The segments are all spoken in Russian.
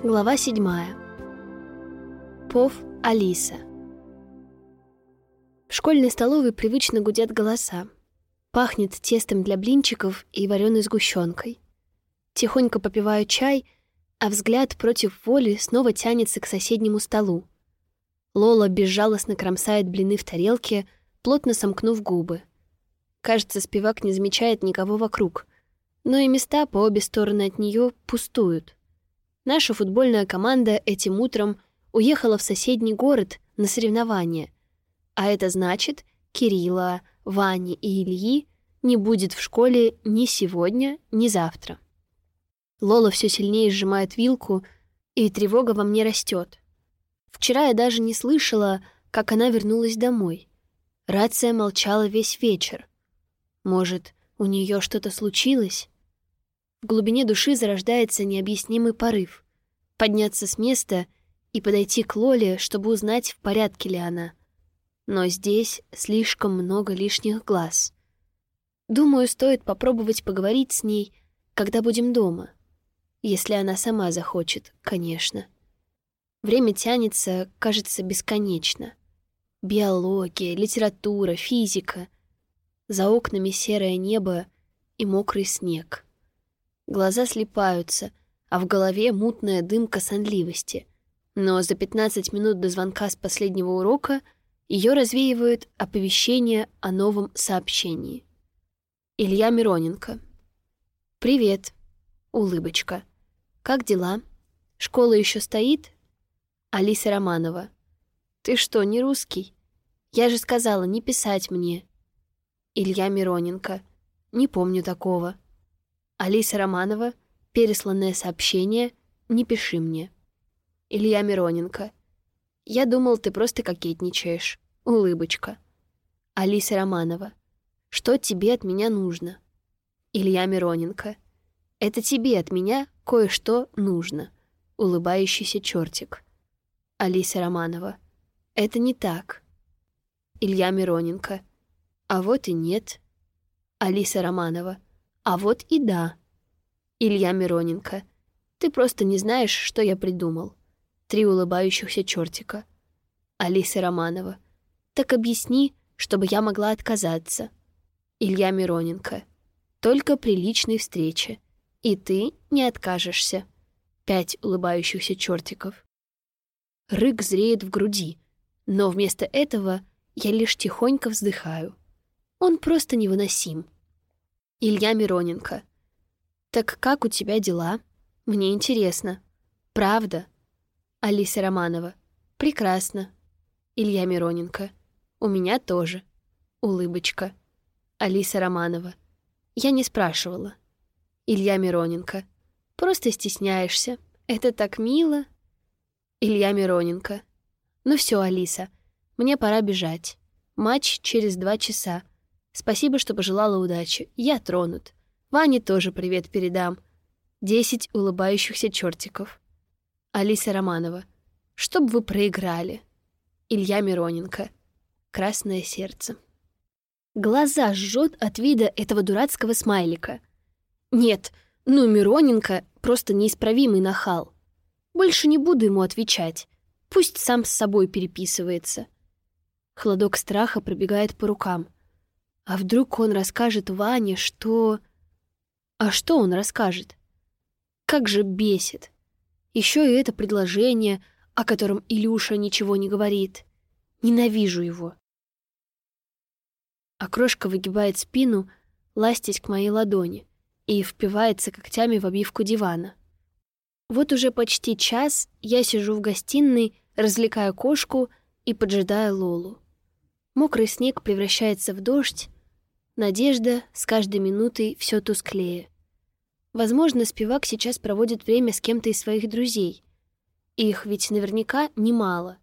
Глава седьмая. Пов Алиса. В школьной столовой привычно гудят голоса. Пахнет тестом для блинчиков и вареной сгущенкой. Тихонько попиваю чай, а взгляд против воли снова тянется к соседнему столу. Лола безжалостно кромсает блины в тарелке, плотно сомкнув губы. Кажется, спивак не замечает никого вокруг, но и места по обе стороны от нее пустуют. Наша футбольная команда этим утром уехала в соседний город на соревнования. А это значит, Кирилла, Вани и Ильи не будет в школе ни сегодня, ни завтра. Лола все сильнее сжимает вилку, и тревога во мне растет. Вчера я даже не слышала, как она вернулась домой. Рация молчала весь вечер. Может, у нее что-то случилось? В глубине души зарождается необъяснимый порыв — подняться с места и подойти к Лоле, чтобы узнать, в порядке ли она. Но здесь слишком много лишних глаз. Думаю, стоит попробовать поговорить с ней, когда будем дома. Если она сама захочет, конечно. Время тянется, кажется, бесконечно. Биология, литература, физика. За окнами серое небо и мокрый снег — Глаза слипаются, а в голове мутная дымка сонливости. Но за 15 минут до звонка с последнего урока ее развеивают оповещение о новом сообщении. Илья Мироненко. «Привет. Улыбочка. Как дела? Школа еще стоит?» Алиса Романова. «Ты что, не русский? Я же сказала не писать мне». Илья Мироненко. «Не помню такого». Алиса Романова, пересланное сообщение «Не пиши мне». Илья Мироненко. Я думал, ты просто кокетничаешь. Улыбочка. Алиса Романова. Что тебе от меня нужно? Илья Мироненко. Это тебе от меня кое-что нужно. Улыбающийся чертик. Алиса Романова. Это не так. Илья Мироненко. А вот и нет. Алиса Романова. А вот и да. Илья Мироненко. Ты просто не знаешь, что я придумал. Три улыбающихся чертика. Алиса Романова. Так объясни, чтобы я могла отказаться. Илья Мироненко. Только при личной встрече. И ты не откажешься. Пять улыбающихся чертиков. Рык зреет в груди, но вместо этого я лишь тихонько вздыхаю. Он просто невыносим. Илья Мироненко. «Так как у тебя дела? Мне интересно. Правда?» Алиса Романова. «Прекрасно». Илья Мироненко. «У меня тоже». Улыбочка. Алиса Романова. «Я не спрашивала». Илья Мироненко. «Просто стесняешься. Это так мило». Илья Мироненко. «Ну все, Алиса, мне пора бежать. Матч через два часа. Спасибо, что пожелала удачи. Я тронут. Ване тоже привет передам. Десять улыбающихся чертиков. Алиса Романова. Чтоб вы проиграли. Илья Мироненко. Красное сердце. Глаза жжет от вида этого дурацкого смайлика. Нет, ну Мироненко просто неисправимый нахал. Больше не буду ему отвечать. Пусть сам с собой переписывается. Холодок страха пробегает по рукам. А вдруг он расскажет Ване, что... А что он расскажет? Как же бесит. Еще и это предложение, о котором Илюша ничего не говорит. Ненавижу его. Окрошка выгибает спину, ластясь к моей ладони, и впивается когтями в обивку дивана. Вот уже почти час я сижу в гостиной, развлекая кошку и поджидая Лолу. Мокрый снег превращается в дождь, Надежда с каждой минутой все тусклее. Возможно, спивак сейчас проводит время с кем-то из своих друзей. Их ведь наверняка немало.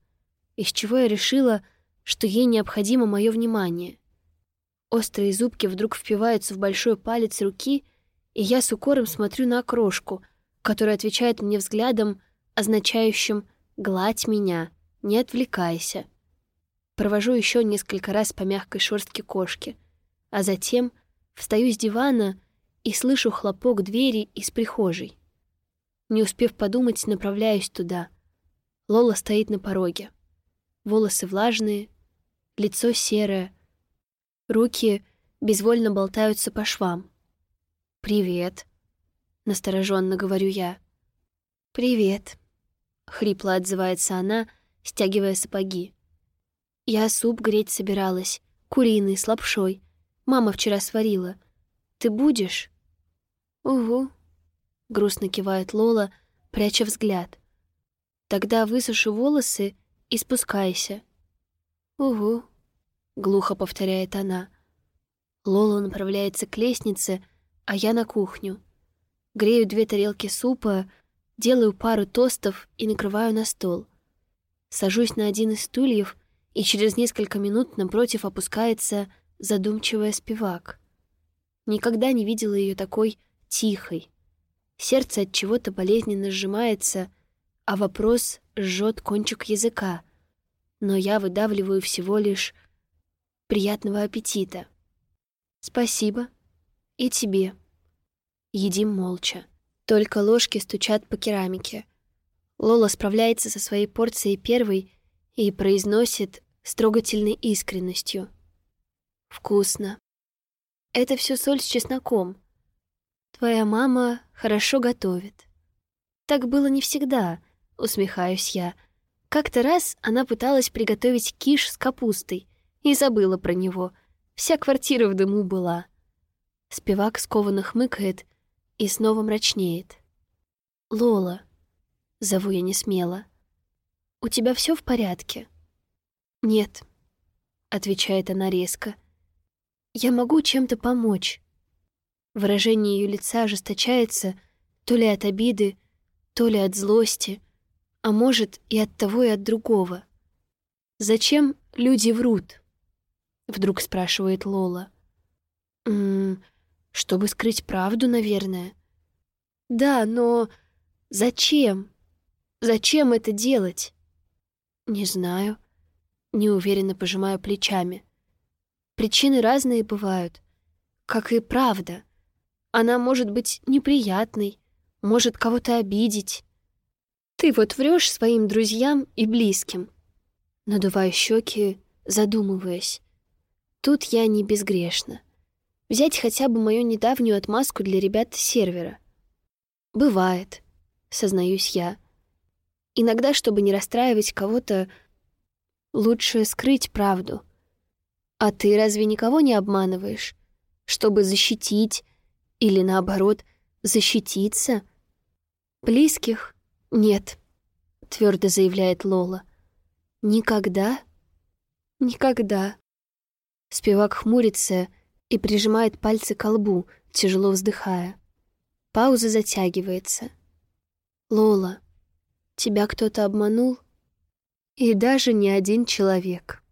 Из чего я решила, что ей необходимо мое внимание. Острые зубки вдруг впиваются в большой палец руки, и я с укором смотрю на окрошку, которая отвечает мне взглядом, означающим «гладь меня, не отвлекайся». Провожу еще несколько раз по мягкой шерстке кошки — а затем встаю с дивана и слышу хлопок двери из прихожей. Не успев подумать, направляюсь туда. Лола стоит на пороге. Волосы влажные, лицо серое. Руки безвольно болтаются по швам. «Привет», — настороженно говорю я. «Привет», — хрипло отзывается она, стягивая сапоги. «Я суп греть собиралась, куриный, с лапшой. Мама вчера сварила. Ты будешь?» «Угу», — грустно кивает Лола, пряча взгляд. «Тогда высушу волосы и спускайся». «Угу», — глухо повторяет она. Лола направляется к лестнице, а я на кухню. Грею две тарелки супа, делаю пару тостов и накрываю на стол. Сажусь на один из стульев, и через несколько минут напротив опускается задумчивая спивак. Никогда не видела ее такой тихой. Сердце от чего-то болезненно сжимается, а вопрос жжет кончик языка. Но я выдавливаю всего лишь приятного аппетита. Спасибо. И тебе. Едим молча. Только ложки стучат по керамике. Лола справляется со своей порцией первой и произносит с трогательной искренностью. «Вкусно. Это все соль с чесноком. Твоя мама хорошо готовит». «Так было не всегда», — усмехаюсь я. Как-то раз она пыталась приготовить киш с капустой и забыла про него. Вся квартира в дыму была. Спивак скованно хмыкает и снова мрачнеет. «Лола», — зову я не смело, — «у тебя все в порядке?» «Нет», — отвечает она резко. «Я могу чем-то помочь». Выражение ее лица ожесточается то ли от обиды, то ли от злости, а может и от того, и от другого. «Зачем люди врут?» — вдруг спрашивает Лола. «М -м, чтобы скрыть правду, наверное. Да, но зачем? Зачем это делать? Не знаю. Неуверенно пожимаю плечами. Причины разные бывают, как и правда. Она может быть неприятной, может кого-то обидеть. Ты вот врешь своим друзьям и близким. Надуваю щеки, задумываясь. Тут я не безгрешна. Взять хотя бы мою недавнюю отмазку для ребят сервера. Бывает, сознаюсь я. Иногда, чтобы не расстраивать кого-то, лучше скрыть правду. А ты разве никого не обманываешь? Чтобы защитить или, наоборот, защититься? Близких? Нет, твердо заявляет Лола. Никогда? Никогда. Спивак хмурится и прижимает пальцы к лбу, тяжело вздыхая. Пауза затягивается. «Лола, тебя кто-то обманул?» «И даже не один человек».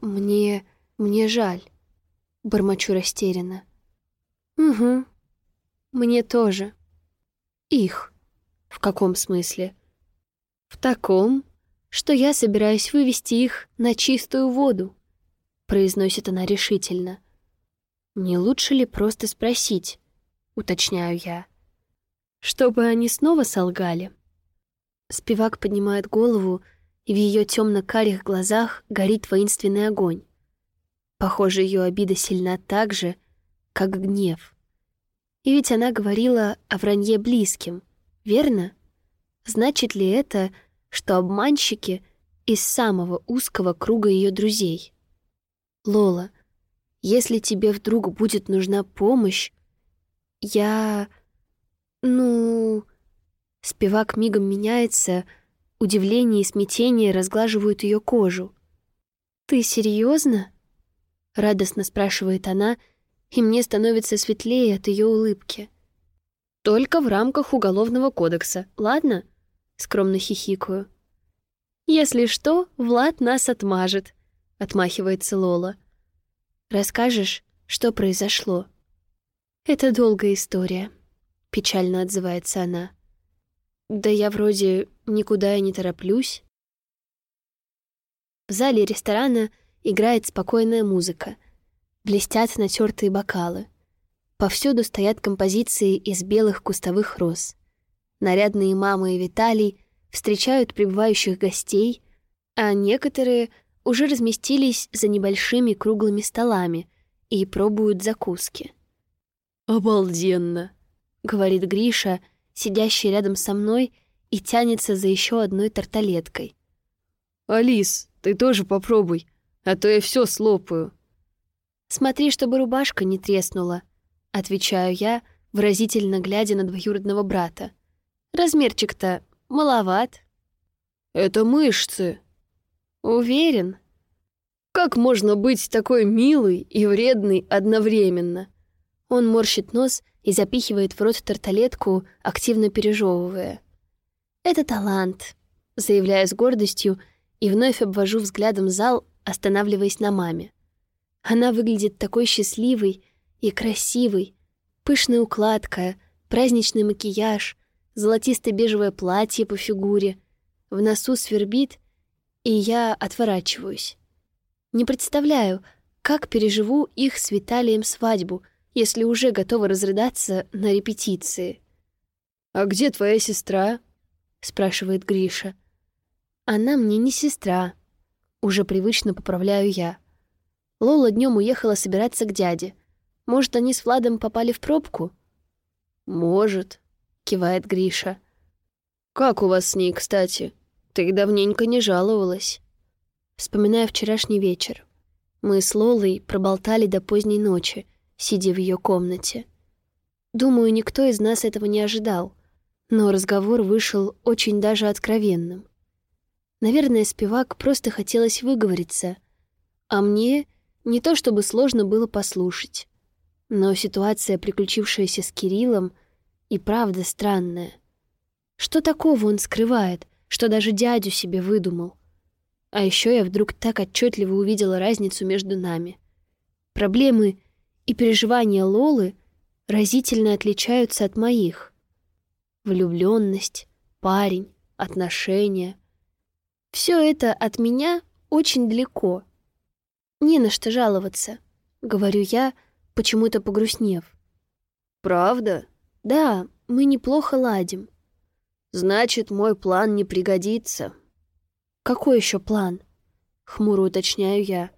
«Мне... мне жаль», — бормочу растерянно. «Угу, мне тоже». «Их. В каком смысле?» «В таком, что я собираюсь вывести их на чистую воду», — произносит она решительно. Не лучше ли просто спросить, уточняю я, чтобы они снова солгали? Спивак поднимает голову, и в ее темно-карих глазах горит воинственный огонь. Похоже, ее обида сильна так же, как гнев. И ведь она говорила о вранье близким, верно? Значит ли это, что обманщики из самого узкого круга ее друзей? Лола, если тебе вдруг будет нужна помощь, я... Ну... Спивак мигом меняется, удивление и смятение разглаживают ее кожу. «Ты серьезно? радостно спрашивает она, и мне становится светлее от ее улыбки. «Только в рамках Уголовного кодекса, ладно?» — скромно хихикаю. «Если что, Влад нас отмажет», — отмахивается Лола. Расскажешь, что произошло?» «Это долгая история», — печально отзывается она. «Да я вроде никуда и не тороплюсь». В зале ресторана играет спокойная музыка. Блестят натертые бокалы. Повсюду стоят композиции из белых кустовых роз. Нарядные мамы и Виталий встречают прибывающих гостей, а некоторые уже разместились за небольшими круглыми столами и пробуют закуски. «Обалденно!» — говорит Гриша, сидящий рядом со мной и тянется за еще одной тарталеткой. «Алис, ты тоже попробуй, а то я все слопаю». «Смотри, чтобы рубашка не треснула», — отвечаю я, выразительно глядя на двоюродного брата. «Размерчик-то маловат». «Это мышцы». «Уверен?» «Как можно быть такой милой и вредной одновременно?» Он морщит нос и запихивает в рот тарталетку, активно пережевывая. «Это талант», — заявляю с гордостью и вновь обвожу взглядом зал, останавливаясь на маме. Она выглядит такой счастливой и красивой. Пышная укладка, праздничный макияж, золотисто-бежевое платье по фигуре. В носу свербит, и я отворачиваюсь. Не представляю, как переживу их с Виталием свадьбу, если уже готова разрыдаться на репетиции. «А где твоя сестра?» — спрашивает Гриша. «Она мне не сестра». Уже привычно поправляю я. Лола днем уехала собираться к дяде. Может, они с Владом попали в пробку? «Может», — кивает Гриша. «Как у вас с ней, кстати? Ты давненько не жаловалась». Вспоминая вчерашний вечер. Мы с Лолой проболтали до поздней ночи, сидя в ее комнате. Думаю, никто из нас этого не ожидал но разговор вышел очень даже откровенным. Наверное, спивак просто хотелось выговориться, а мне не то чтобы сложно было послушать. Но ситуация, приключившаяся с Кириллом, и правда странная. Что такого он скрывает, что даже дядю себе выдумал? А еще я вдруг так отчетливо увидела разницу между нами. Проблемы и переживания Лолы разительно отличаются от моих — влюбленность, парень, отношения. Все это от меня очень далеко. Не на что жаловаться, говорю я, почему-то погрустнев. Правда? Да, мы неплохо ладим. Значит, мой план не пригодится. Какой еще план? Хмуро уточняю я.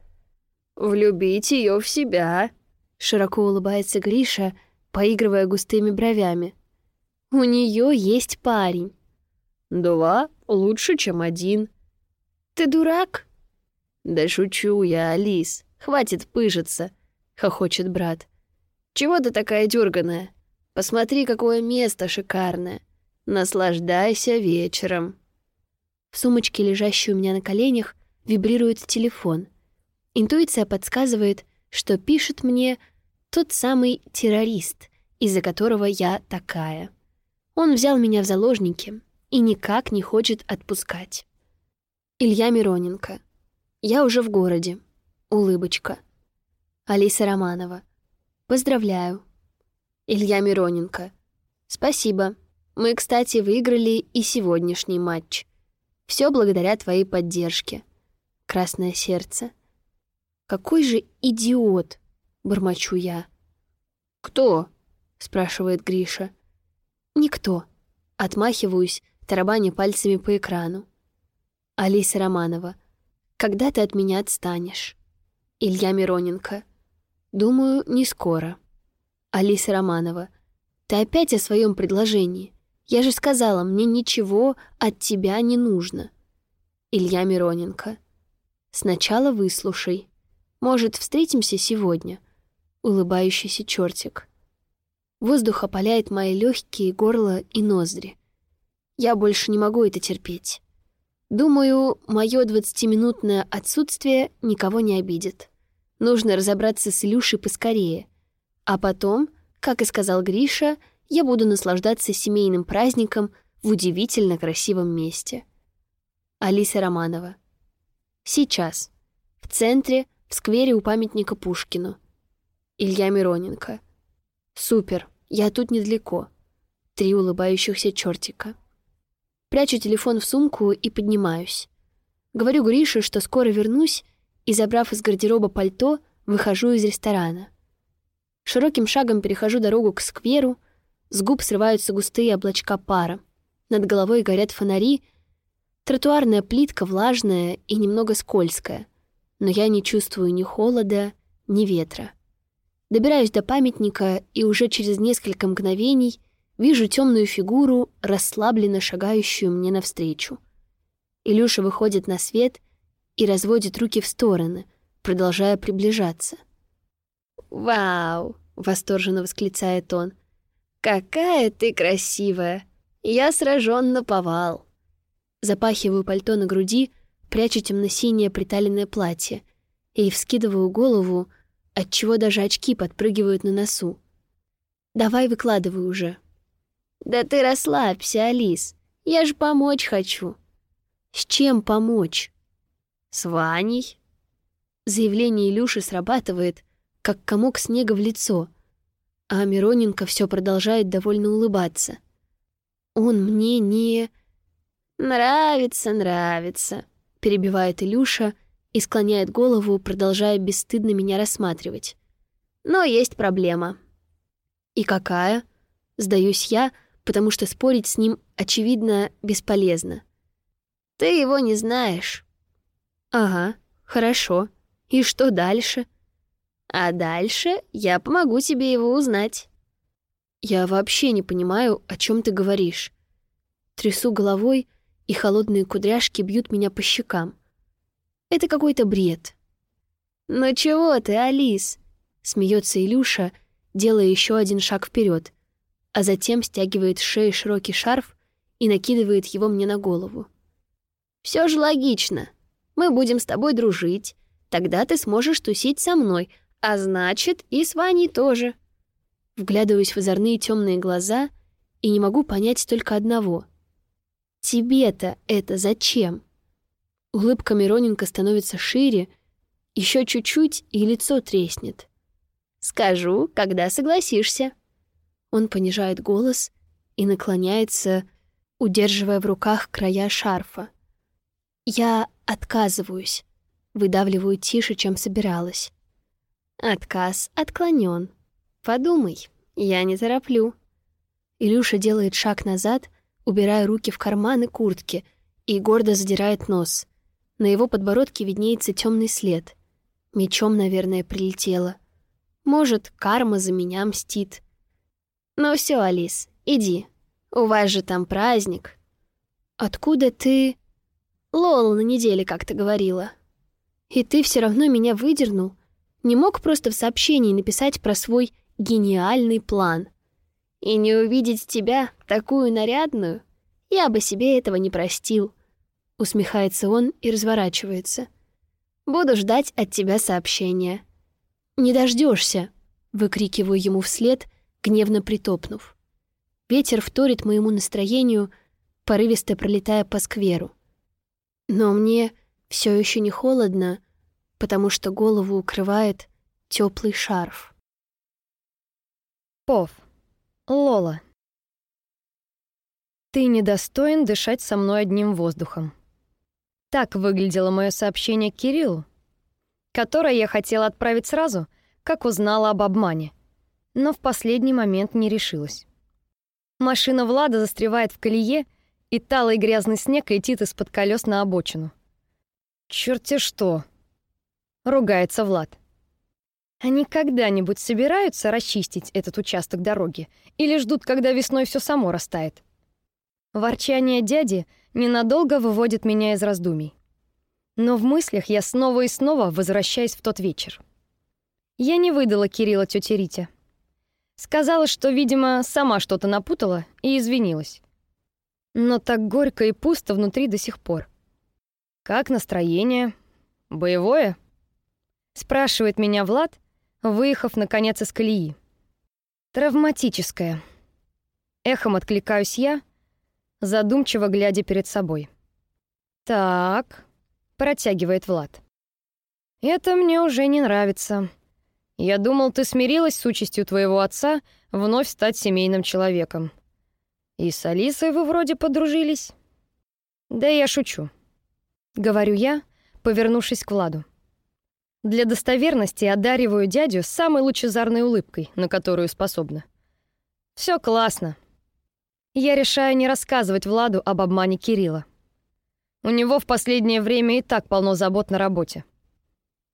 Влюбить ее в себя. Широко улыбается Гриша, поигрывая густыми бровями. У нее есть парень. Два лучше, чем один. Ты дурак? Да шучу я, Алис. Хватит пыжиться, хохочет брат. Чего ты такая дерганая? Посмотри, какое место шикарное. Наслаждайся вечером. В сумочке, лежащей у меня на коленях, вибрирует телефон. Интуиция подсказывает, что пишет мне тот самый террорист, из-за которого я такая. Он взял меня в заложники и никак не хочет отпускать. Илья Мироненко. Я уже в городе. Улыбочка. Алиса Романова. Поздравляю. Илья Мироненко. Спасибо. Мы, кстати, выиграли и сегодняшний матч. Все благодаря твоей поддержке. Красное сердце. Какой же идиот, бормочу я. Кто? спрашивает Гриша. Никто. Отмахиваюсь, тарабаня пальцами по экрану. Алиса Романова. Когда ты от меня отстанешь? Илья Мироненко. Думаю, не скоро. Алиса Романова. Ты опять о своем предложении. Я же сказала, мне ничего от тебя не нужно. Илья Мироненко. Сначала выслушай. Может, встретимся сегодня? Улыбающийся чертик. Воздух опаляет мои легкие, горло и ноздри. Я больше не могу это терпеть. Думаю, мое двадцатиминутное отсутствие никого не обидит. Нужно разобраться с Илюшей поскорее. А потом, как и сказал Гриша, я буду наслаждаться семейным праздником в удивительно красивом месте. Алиса Романова. Сейчас. В центре, в сквере у памятника Пушкину. Илья Мироненко. Супер, я тут недалеко. Три улыбающихся чертика. Прячу телефон в сумку и поднимаюсь. Говорю Грише, что скоро вернусь, и, забрав из гардероба пальто, выхожу из ресторана. Широким шагом перехожу дорогу к скверу, с губ срываются густые облачка пара, Над головой горят фонари, тротуарная плитка влажная и немного скользкая, но я не чувствую ни холода, ни ветра. Добираюсь до памятника и уже через несколько мгновений вижу темную фигуру, расслабленно шагающую мне навстречу. Илюша выходит на свет и разводит руки в стороны, продолжая приближаться. «Вау!» — восторженно восклицает он. «Какая ты красивая! Я сражен на повал!» Запахиваю пальто на груди, прячу темно-синее приталенное платье и вскидываю голову, отчего даже очки подпрыгивают на носу. «Давай выкладывай уже». «Да ты расслабься, Алис. Я же помочь хочу». «С чем помочь?» «С Ваней». Заявление Илюши срабатывает, как комок снега в лицо, а Мироненко все продолжает довольно улыбаться. Он мне не... «Нравится, нравится», — перебивает Илюша и склоняет голову, продолжая бесстыдно меня рассматривать. «Но есть проблема». «И какая?» — сдаюсь я, потому что спорить с ним, очевидно, бесполезно. «Ты его не знаешь». «Ага, хорошо. И что дальше?» А дальше я помогу тебе его узнать. Я вообще не понимаю, о чем ты говоришь. Трясу головой, и холодные кудряшки бьют меня по щекам. Это какой-то бред. «Ну чего ты, Алис?» — смеется Илюша, делая еще один шаг вперед, а затем стягивает с шеи широкий шарф и накидывает его мне на голову. Все же логично. Мы будем с тобой дружить. Тогда ты сможешь тусить со мной, а значит, и с Ваней тоже. Вглядываюсь в озорные темные глаза и не могу понять только одного. Тебе-то это зачем? Улыбка Мироненко становится шире, еще чуть-чуть, и лицо треснет. «Скажу, когда согласишься». Он понижает голос и наклоняется, удерживая в руках края шарфа. «Я отказываюсь», — выдавливаю тише, чем собиралась. Отказ отклонен. Подумай, я не тороплю. Илюша делает шаг назад, убирая руки в карманы куртки и гордо задирает нос. На его подбородке виднеется темный след. Мечом, наверное, прилетело. Может, карма за меня мстит. Ну все, Алис, иди. У вас же там праздник. Откуда ты... Лола на неделе как-то говорила. И ты все равно меня выдернул? Не мог просто в сообщении написать про свой гениальный план. И не увидеть тебя, такую нарядную, я бы себе этого не простил. Усмехается он и разворачивается. Буду ждать от тебя сообщения. Не дождешься, выкрикиваю ему вслед, гневно притопнув. Ветер вторит моему настроению, порывисто пролетая по скверу. Но мне все еще не холодно, потому что голову укрывает теплый шарф. Пов. Лола. Ты недостоин дышать со мной одним воздухом. Так выглядело мое сообщение Кириллу, которое я хотела отправить сразу, как узнала об обмане, но в последний момент не решилась. Машина Влада застревает в колее, и талый грязный снег летит из-под колес на обочину. Чёрт-те что! ругается Влад. Они когда-нибудь собираются расчистить этот участок дороги или ждут, когда весной все само растает? Ворчание дяди ненадолго выводит меня из раздумий. Но в мыслях я снова и снова возвращаюсь в тот вечер. Я не выдала Кирилла тете Рите. Сказала, что, видимо, сама что-то напутала и извинилась. Но так горько и пусто внутри до сих пор. Как настроение? Боевое? спрашивает меня Влад, выехав наконец из колеи. Травматическое. Эхом откликаюсь я, задумчиво глядя перед собой. Так, протягивает Влад. Это мне уже не нравится. Я думал, ты смирилась с участью твоего отца вновь стать семейным человеком. И с Алисой вы вроде подружились. Да я шучу. Говорю я, повернувшись к Владу. Для достоверности одариваю дядю самой лучезарной улыбкой, на которую способна. Все классно. Я решаю не рассказывать Владу об обмане Кирилла. У него в последнее время и так полно забот на работе.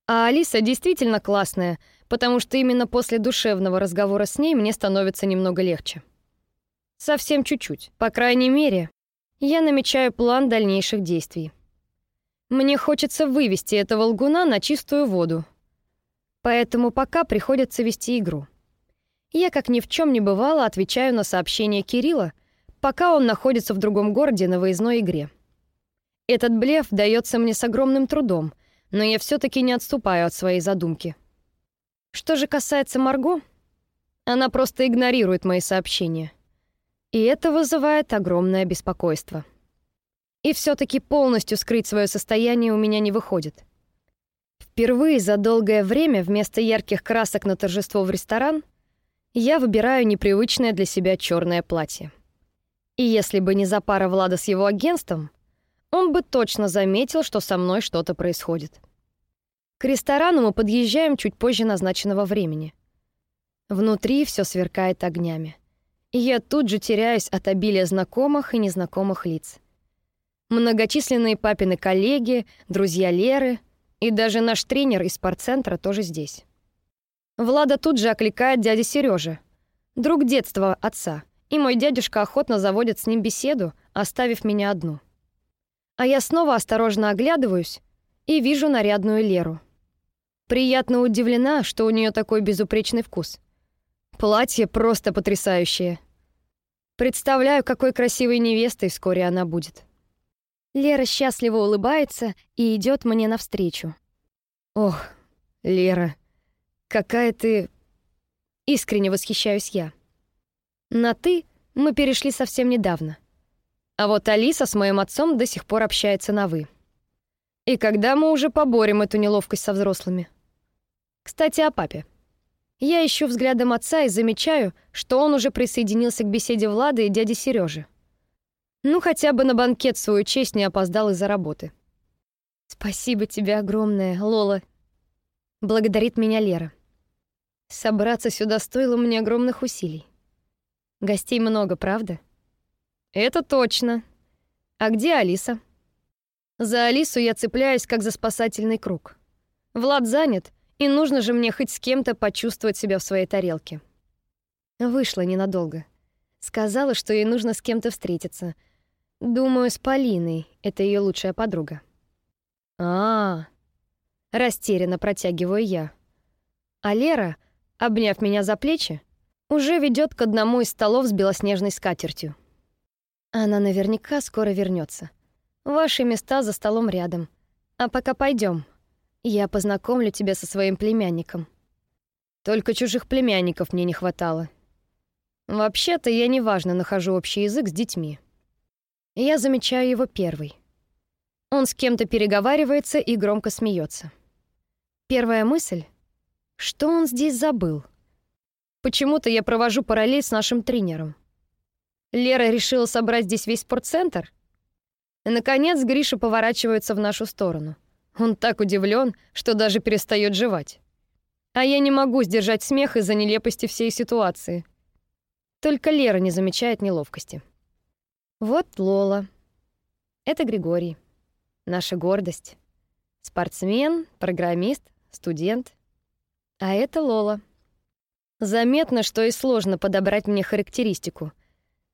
А Алиса действительно классная, потому что именно после душевного разговора с ней мне становится немного легче. Совсем чуть-чуть. По крайней мере, я намечаю план дальнейших действий. Мне хочется вывести этого лгуна на чистую воду. Поэтому пока приходится вести игру. Я, как ни в чем не бывало, отвечаю на сообщение Кирилла, пока он находится в другом городе на выездной игре. Этот блеф дается мне с огромным трудом, но я все таки не отступаю от своей задумки. Что же касается Марго, она просто игнорирует мои сообщения. И это вызывает огромное беспокойство. И все таки полностью скрыть свое состояние у меня не выходит. Впервые за долгое время вместо ярких красок на торжество в ресторан я выбираю непривычное для себя черное платье. И если бы не за пара Влада с его агентством, он бы точно заметил, что со мной что-то происходит. К ресторану мы подъезжаем чуть позже назначенного времени. Внутри все сверкает огнями. И я тут же теряюсь от обилия знакомых и незнакомых лиц. Многочисленные папины коллеги, друзья Леры и даже наш тренер из спортцентра тоже здесь. Влада тут же окликает дядя Сережа, друг детства отца, и мой дядюшка охотно заводит с ним беседу, оставив меня одну. А я снова осторожно оглядываюсь и вижу нарядную Леру. Приятно удивлена, что у нее такой безупречный вкус. Платье просто потрясающее. Представляю, какой красивой невестой вскоре она будет. Лера счастливо улыбается и идет мне навстречу. Ох, Лера, какая ты... Искренне восхищаюсь я. На «ты» мы перешли совсем недавно. А вот Алиса с моим отцом до сих пор общается на «вы». И когда мы уже поборем эту неловкость со взрослыми? Кстати, о папе. Я ищу взглядом отца и замечаю, что он уже присоединился к беседе Влады и дяди Сережи. Ну, хотя бы на банкет свою честь не опоздал из-за работы. Спасибо тебе огромное, Лола. Благодарит меня Лера. Собраться сюда стоило мне огромных усилий. Гостей много, правда? Это точно. А где Алиса? За Алису я цепляюсь, как за спасательный круг. Влад занят, и нужно же мне хоть с кем-то почувствовать себя в своей тарелке. Вышла ненадолго. Сказала, что ей нужно с кем-то встретиться — Думаю, с Полиной. Это ее лучшая подруга. А, -а, -а. растерянно протягиваю я. А Лера, обняв меня за плечи, уже ведет к одному из столов с белоснежной скатертью. Она наверняка скоро вернется. Ваши места за столом рядом. А пока пойдем. Я познакомлю тебя со своим племянником. Только чужих племянников мне не хватало. Вообще-то я неважно нахожу общий язык с детьми я замечаю его первый. Он с кем-то переговаривается и громко смеется. Первая мысль — что он здесь забыл? Почему-то я провожу параллель с нашим тренером. Лера решила собрать здесь весь спортцентр? И, наконец, Гриша поворачивается в нашу сторону. Он так удивлен, что даже перестает жевать. А я не могу сдержать смех из-за нелепости всей ситуации. Только Лера не замечает неловкости. Вот Лола. Это Григорий. Наша гордость. Спортсмен, программист, студент. А это Лола. Заметно, что и сложно подобрать мне характеристику,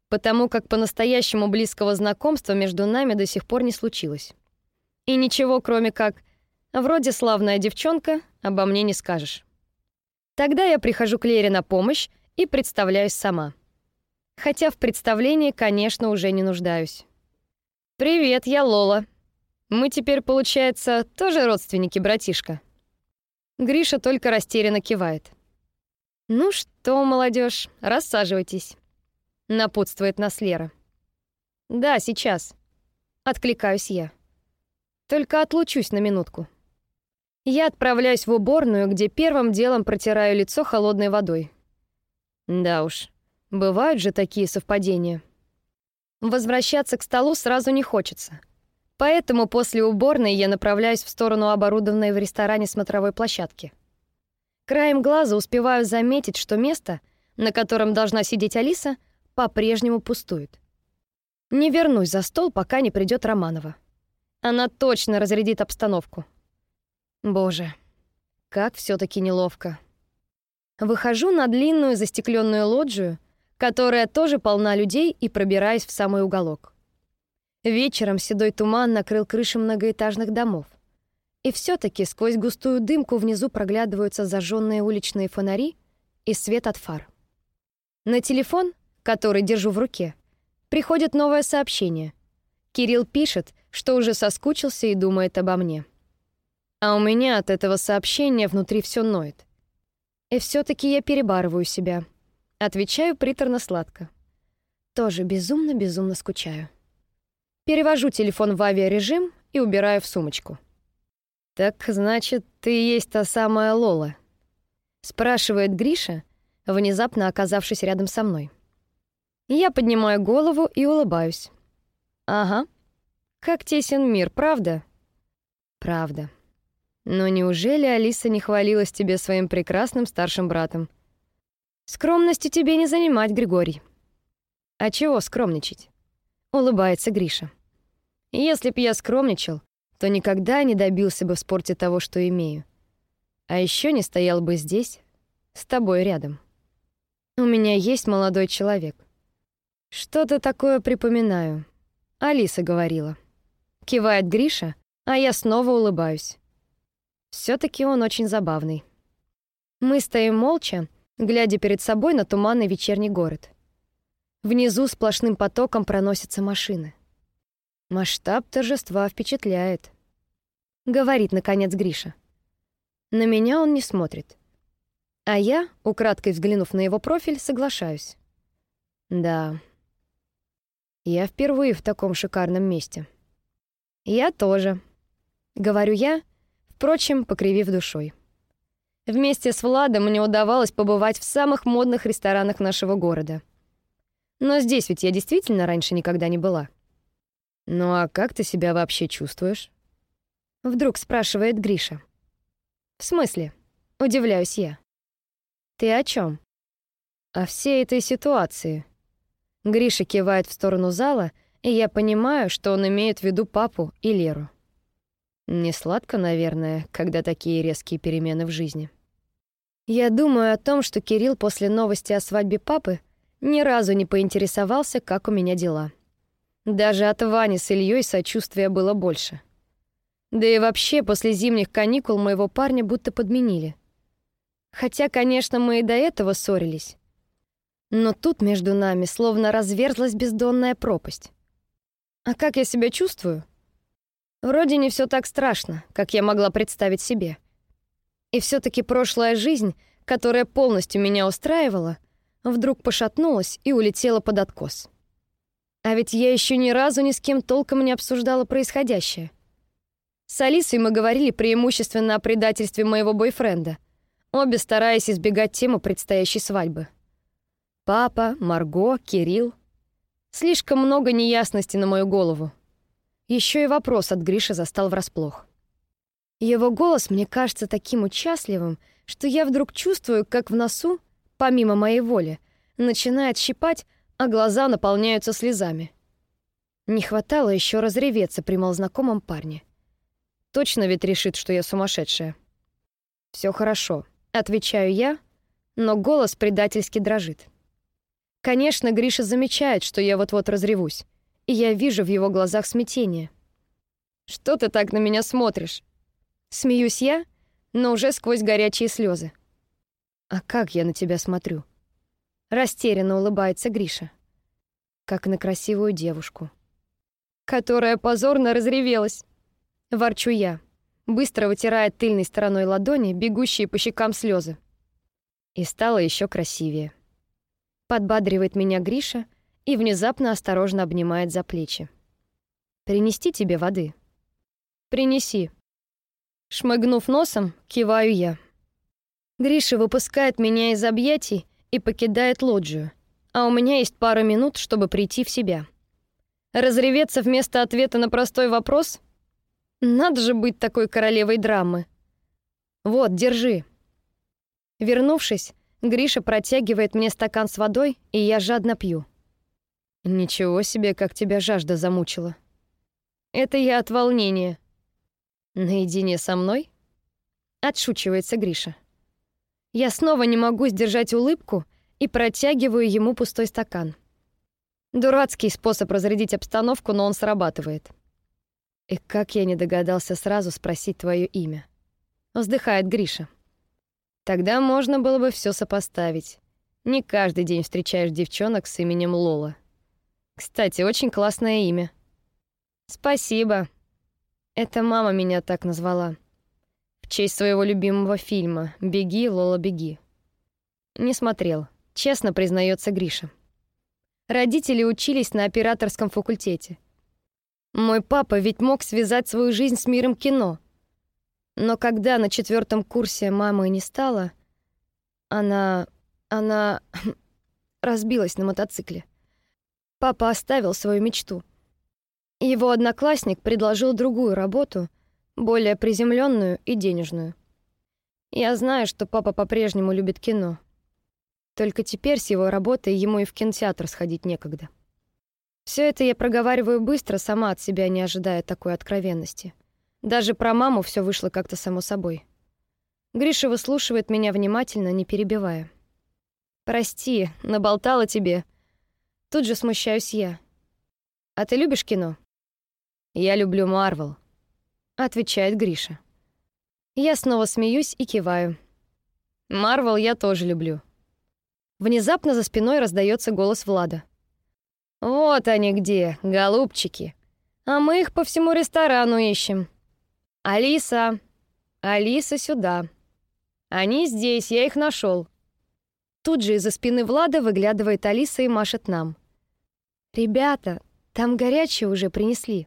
потому как по-настоящему близкого знакомства между нами до сих пор не случилось. И ничего, кроме как «вроде славная девчонка, обо мне не скажешь». Тогда я прихожу к Лере на помощь и представляюсь сама — хотя в представлении, конечно, уже не нуждаюсь. «Привет, я Лола. Мы теперь, получается, тоже родственники, братишка?» Гриша только растерянно кивает. «Ну что, молодежь, рассаживайтесь», — напутствует нас Лера. «Да, сейчас», — откликаюсь я. «Только отлучусь на минутку». Я отправляюсь в уборную, где первым делом протираю лицо холодной водой. Да уж, Бывают же такие совпадения. Возвращаться к столу сразу не хочется. Поэтому после уборной я направляюсь в сторону оборудованной в ресторане смотровой площадки. Краем глаза успеваю заметить, что место, на котором должна сидеть Алиса, по-прежнему пустует. Не вернусь за стол, пока не придет Романова. Она точно разрядит обстановку. Боже, как все таки неловко. Выхожу на длинную застекленную лоджию, которая тоже полна людей, и пробираюсь в самый уголок. Вечером седой туман накрыл крыши многоэтажных домов. И все таки сквозь густую дымку внизу проглядываются зажженные уличные фонари и свет от фар. На телефон, который держу в руке, приходит новое сообщение. Кирилл пишет, что уже соскучился и думает обо мне. А у меня от этого сообщения внутри все ноет. И все таки я перебарываю себя. Отвечаю приторно-сладко. Тоже безумно-безумно скучаю. Перевожу телефон в авиарежим и убираю в сумочку. «Так, значит, ты есть та самая Лола?» Спрашивает Гриша, внезапно оказавшись рядом со мной. Я поднимаю голову и улыбаюсь. «Ага. Как тесен мир, правда?» «Правда. Но неужели Алиса не хвалилась тебе своим прекрасным старшим братом?» «Скромности тебе не занимать, Григорий». «А чего скромничать?» — улыбается Гриша. «Если б я скромничал, то никогда не добился бы в спорте того, что имею. А еще не стоял бы здесь, с тобой рядом. У меня есть молодой человек. Что-то такое припоминаю. Алиса говорила. Кивает Гриша, а я снова улыбаюсь. все таки он очень забавный. Мы стоим молча, глядя перед собой на туманный вечерний город. Внизу сплошным потоком проносятся машины. Масштаб торжества впечатляет. Говорит, наконец, Гриша. На меня он не смотрит. А я, украдкой взглянув на его профиль, соглашаюсь. Да. Я впервые в таком шикарном месте. Я тоже. Говорю я, впрочем, покривив душой. Вместе с Владом мне удавалось побывать в самых модных ресторанах нашего города. Но здесь ведь я действительно раньше никогда не была. Ну а как ты себя вообще чувствуешь? Вдруг спрашивает Гриша. В смысле? Удивляюсь я. Ты о чем? О всей этой ситуации. Гриша кивает в сторону зала, и я понимаю, что он имеет в виду папу и Леру. Не сладко, наверное, когда такие резкие перемены в жизни. Я думаю о том, что Кирилл после новости о свадьбе папы ни разу не поинтересовался, как у меня дела. Даже от Вани с Ильей сочувствия было больше. Да и вообще, после зимних каникул моего парня будто подменили. Хотя, конечно, мы и до этого ссорились. Но тут между нами словно разверзлась бездонная пропасть. А как я себя чувствую? Вроде не все так страшно, как я могла представить себе. И все таки прошлая жизнь, которая полностью меня устраивала, вдруг пошатнулась и улетела под откос. А ведь я еще ни разу ни с кем толком не обсуждала происходящее — с Алисой мы говорили преимущественно о предательстве моего бойфренда, обе стараясь избегать темы предстоящей свадьбы. Папа, Марго, Кирилл. Слишком много неясности на мою голову. Еще и вопрос от Гриши застал врасплох. Его голос мне кажется таким участливым, что я вдруг чувствую, как в носу, помимо моей воли, начинает щипать, а глаза наполняются слезами. Не хватало еще разреветься при малознакомом парне. Точно ведь решит, что я сумасшедшая. Все хорошо, отвечаю я, но голос предательски дрожит. Конечно, Гриша замечает, что я вот-вот разревусь, и я вижу в его глазах смятение. Что ты так на меня смотришь? Смеюсь я, но уже сквозь горячие слезы. А как я на тебя смотрю? Растерянно улыбается Гриша, как на красивую девушку, которая позорно разревелась. Ворчу я, быстро вытирая тыльной стороной ладони бегущие по щекам слезы. И стало еще красивее. Подбадривает меня Гриша и внезапно осторожно обнимает за плечи. «Принести тебе воды?» «Принеси». Шмыгнув носом, киваю я. Гриша выпускает меня из объятий и покидает лоджию, а у меня есть пара минут, чтобы прийти в себя. Разреветься вместо ответа на простой вопрос — надо же быть такой королевой драмы. Вот, держи. Вернувшись, Гриша протягивает мне стакан с водой, и я жадно пью. Ничего себе, как тебя жажда замучила. Это я от волнения. Наедине со мной? Отшучивается Гриша. Я снова не могу сдержать улыбку и протягиваю ему пустой стакан. Дурацкий способ разрядить обстановку, но он срабатывает. И как я не догадался сразу спросить твое имя. Вздыхает Гриша. Тогда можно было бы все сопоставить. Не каждый день встречаешь девчонок с именем Лола. Кстати, очень классное имя. Спасибо. Это мама меня так назвала. В честь своего любимого фильма «Беги, Лола, беги». Не смотрел. Честно признается Гриша. Родители учились на операторском факультете. Мой папа ведь мог связать свою жизнь с миром кино. Но когда на четвертом курсе мамы не стало, она... она... разбилась на мотоцикле. Папа оставил свою мечту. Его одноклассник предложил другую работу, более приземленную и денежную. Я знаю, что папа по-прежнему любит кино, только теперь с его работой ему и в кинотеатр сходить некогда. Все это я проговариваю быстро, сама от себя не ожидая такой откровенности. Даже про маму все вышло как-то само собой. Гриша выслушивает меня внимательно, не перебивая. «Прости, наболтала тебе». Тут же смущаюсь я. «А ты любишь кино?» «Я люблю Марвел», — отвечает Гриша. Я снова смеюсь и киваю. «Марвел я тоже люблю». Внезапно за спиной раздается голос Влада. «Вот они где, голубчики. А мы их по всему ресторану ищем. Алиса! Алиса сюда. Они здесь, я их нашел. Тут же из-за спины Влада выглядывает Алиса и машет нам. «Ребята, там горячее уже принесли».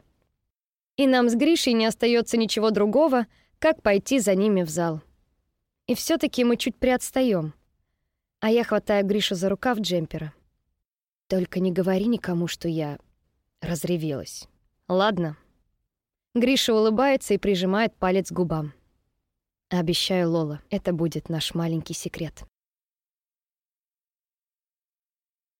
И нам с Гришей не остается ничего другого, как пойти за ними в зал. И все таки мы чуть приотстаем а я хватаю Гришу за рукав джемпера. Только не говори никому, что я разревелась. Ладно. Гриша улыбается и прижимает палец к губам. Обещаю, Лола, это будет наш маленький секрет.